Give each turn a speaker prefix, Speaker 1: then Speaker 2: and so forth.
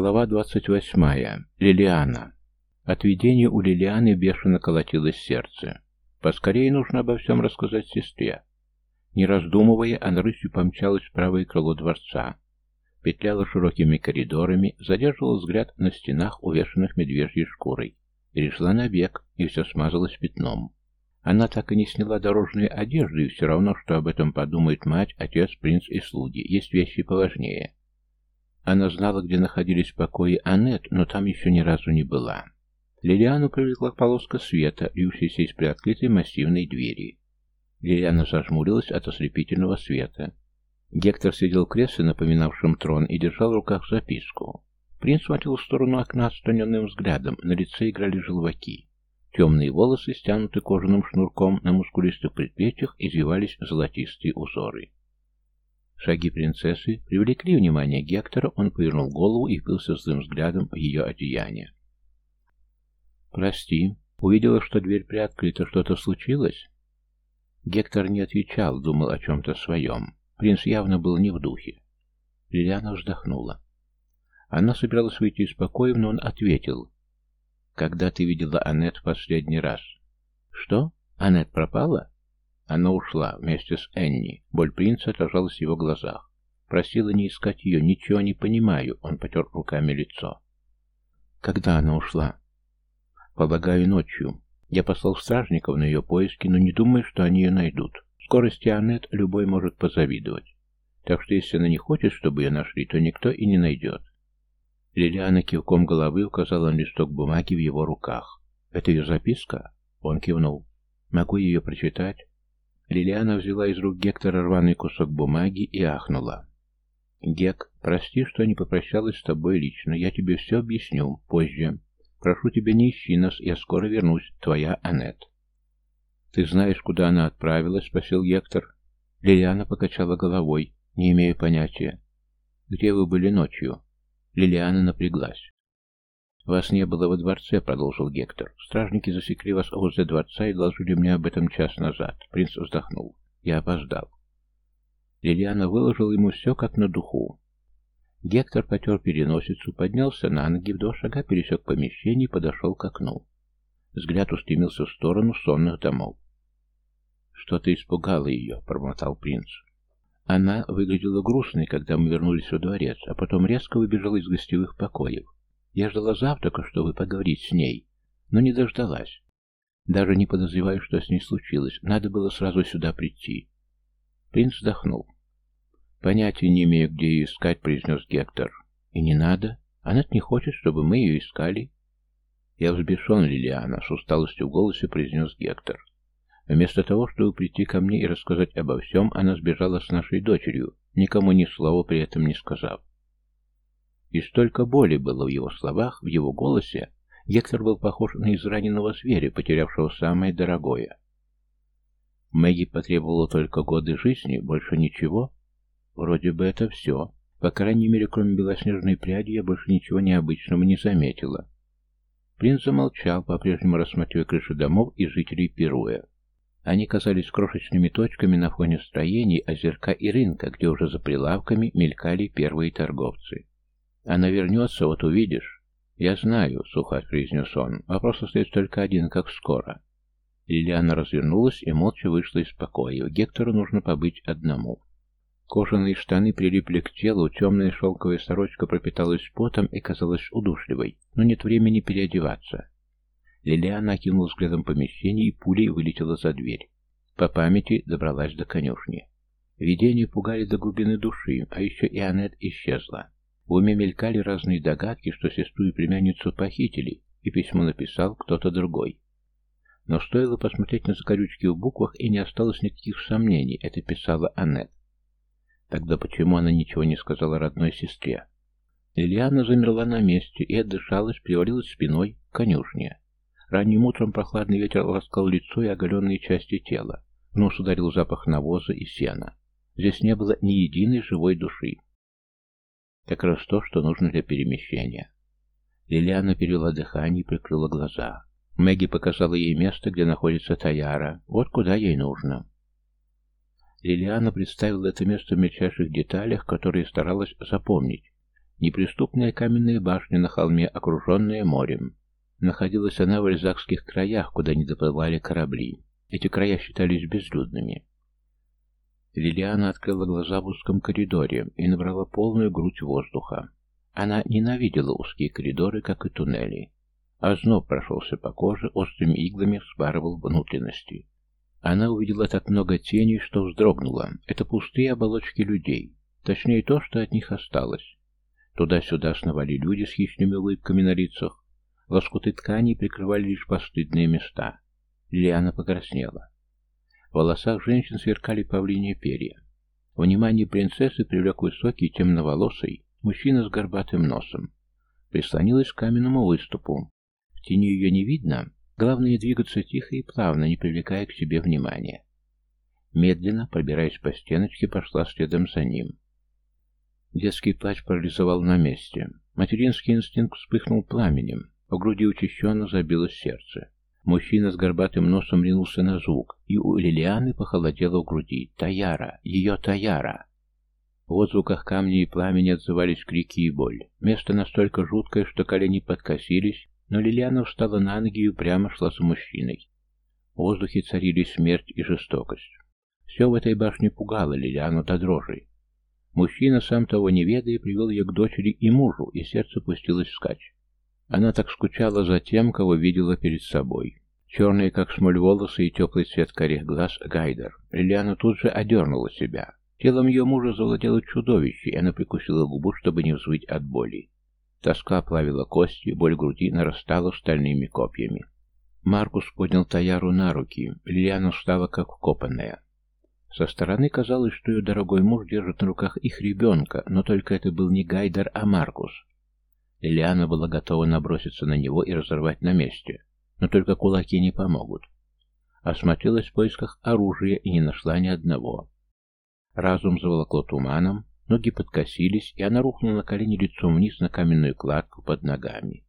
Speaker 1: Глава 28. Лилиана. От видения у Лилианы бешено колотилось сердце. Поскорее нужно обо всем рассказать сестре. Не раздумывая, она рысью помчалась в правое крыло дворца. Петляла широкими коридорами, задерживала взгляд на стенах, увешанных медвежьей шкурой. Перешла на бег, и все смазалось пятном. Она так и не сняла дорожные одежды, и все равно, что об этом подумает мать, отец, принц и слуги. Есть вещи поважнее. Она знала, где находились покои Аннет, но там еще ни разу не была. Лилиану привлекла полоска света, льющаяся из приоткрытой массивной двери. Лилиана зажмурилась от ослепительного света. Гектор сидел в кресле, напоминавшем трон, и держал в руках записку. Принц смотрел в сторону окна отстраненным взглядом, на лице играли желваки. Темные волосы, стянуты кожаным шнурком, на мускулистых предплечьях извивались золотистые узоры. Шаги принцессы привлекли внимание Гектора, он повернул голову и впился злым взглядом в ее одеяние. «Прости, увидела, что дверь приоткрыта, что-то случилось?» Гектор не отвечал, думал о чем-то своем. Принц явно был не в духе. Лилиана вздохнула. Она собиралась выйти из покоя, но он ответил. «Когда ты видела Аннет в последний раз?» «Что? Аннет пропала?» Она ушла вместе с Энни. Боль принца отражалась в его глазах. Просила не искать ее, ничего не понимаю. Он потер руками лицо. Когда она ушла? Полагаю, ночью. Я послал стражников на ее поиски, но не думаю, что они ее найдут. Скорости Аннет любой может позавидовать. Так что если она не хочет, чтобы ее нашли, то никто и не найдет. Лилиана кивком головы указала на листок бумаги в его руках. «Это ее записка?» Он кивнул. «Могу ее прочитать?» Лилиана взяла из рук Гектора рваный кусок бумаги и ахнула. «Гек, прости, что не попрощалась с тобой лично. Я тебе все объясню позже. Прошу тебя, не ищи нас, я скоро вернусь. Твоя Аннет». «Ты знаешь, куда она отправилась?» — спросил Гектор. Лилиана покачала головой. «Не имею понятия». «Где вы были ночью?» Лилиана напряглась. «Вас не было во дворце», — продолжил Гектор. «Стражники засекли вас возле дворца и доложили мне об этом час назад». Принц вздохнул. «Я опоздал». Лилиана выложила ему все как на духу. Гектор потер переносицу, поднялся на ноги, в два шага пересек помещение и подошел к окну. Взгляд устремился в сторону сонных домов. «Что-то испугало ее», — промотал принц. Она выглядела грустной, когда мы вернулись во дворец, а потом резко выбежала из гостевых покоев. Я ждала завтрака, чтобы поговорить с ней, но не дождалась. Даже не подозреваю, что с ней случилось. Надо было сразу сюда прийти. Принц вздохнул. «Понятия не имею, где ее искать», — произнес Гектор. «И не надо. Она не хочет, чтобы мы ее искали». «Я взбешен, Лилиана», — с усталостью в голосе произнес Гектор. Вместо того, чтобы прийти ко мне и рассказать обо всем, она сбежала с нашей дочерью, никому ни слова при этом не сказав. И столько боли было в его словах, в его голосе. Гектор был похож на израненного зверя, потерявшего самое дорогое. Мэгги потребовала только годы жизни, больше ничего. Вроде бы это все. По крайней мере, кроме белоснежной пряди, я больше ничего необычного не заметила. Принц замолчал, по-прежнему рассматривая крыши домов и жителей Перуя. Они казались крошечными точками на фоне строений, озерка и рынка, где уже за прилавками мелькали первые торговцы. Она вернется, вот увидишь. Я знаю, сухо произнес он. Вопрос остается только один, как скоро. Лилиана развернулась и молча вышла из покоя. Гектору нужно побыть одному. Кожаные штаны прилипли к телу, темная шелковая сорочка пропиталась потом и казалась удушливой, но нет времени переодеваться. Лилиана окинула взглядом помещение и пулей вылетела за дверь. По памяти добралась до конюшни. Видения пугали до глубины души, а еще и Аннет исчезла. В уме мелькали разные догадки, что сестру и племянницу похитили, и письмо написал кто-то другой. Но стоило посмотреть на закорючки в буквах, и не осталось никаких сомнений, это писала Аннет. Тогда почему она ничего не сказала родной сестре? Лилиана замерла на месте и отдышалась, привалилась спиной к конюшне. Ранним утром прохладный ветер ласкал лицо и оголенные части тела. В нос ударил запах навоза и сена. Здесь не было ни единой живой души. Как раз то, что нужно для перемещения. Лилиана перевела дыхание и прикрыла глаза. Мэгги показала ей место, где находится Таяра. Вот куда ей нужно. Лилиана представила это место в мельчайших деталях, которые старалась запомнить. Неприступная каменная башня на холме, окруженная морем. Находилась она в альзакских краях, куда не доплывали корабли. Эти края считались безлюдными. Лилиана открыла глаза в узком коридоре и набрала полную грудь воздуха. Она ненавидела узкие коридоры, как и туннели. Озноб прошелся по коже, острыми иглами вспарывал внутренности. Она увидела так много теней, что вздрогнула. Это пустые оболочки людей. Точнее, то, что от них осталось. Туда-сюда сновали люди с хищными улыбками на лицах. Лоскуты ткани прикрывали лишь постыдные места. Лилиана покраснела. В волосах женщин сверкали павлиньи перья. Внимание принцессы привлек высокий, темноволосый мужчина с горбатым носом. Прислонилась к каменному выступу. В тени ее не видно, главное двигаться тихо и плавно, не привлекая к себе внимания. Медленно, пробираясь по стеночке, пошла следом за ним. Детский плач парализовал на месте. Материнский инстинкт вспыхнул пламенем. В груди учащенно забилось сердце. Мужчина с горбатым носом ринулся на звук, и у Лилианы похолодело в груди. «Таяра! Ее Таяра!» В отзвуках камней и пламени отзывались крики и боль. Место настолько жуткое, что колени подкосились, но Лилиана встала на ноги и упрямо шла за мужчиной. В воздухе царили смерть и жестокость. Все в этой башне пугало Лилиану до дрожи. Мужчина, сам того не ведая, привел ее к дочери и мужу, и сердце пустилось вскачь. Она так скучала за тем, кого видела перед собой. Черные, как смоль, волосы и теплый цвет корих глаз Гайдер. Лилиана тут же одернула себя. Телом ее мужа завладело чудовище, и она прикусила губу, чтобы не взвыть от боли. Тоска плавила кости, боль груди нарастала стальными копьями. Маркус поднял Таяру на руки. Лилиана встала, как вкопанная. Со стороны казалось, что ее дорогой муж держит на руках их ребенка, но только это был не Гайдер, а Маркус. Лилиана была готова наброситься на него и разорвать на месте, но только кулаки не помогут. Осмотрелась в поисках оружия и не нашла ни одного. Разум заволокло туманом, ноги подкосились, и она рухнула на колени лицом вниз на каменную кладку под ногами.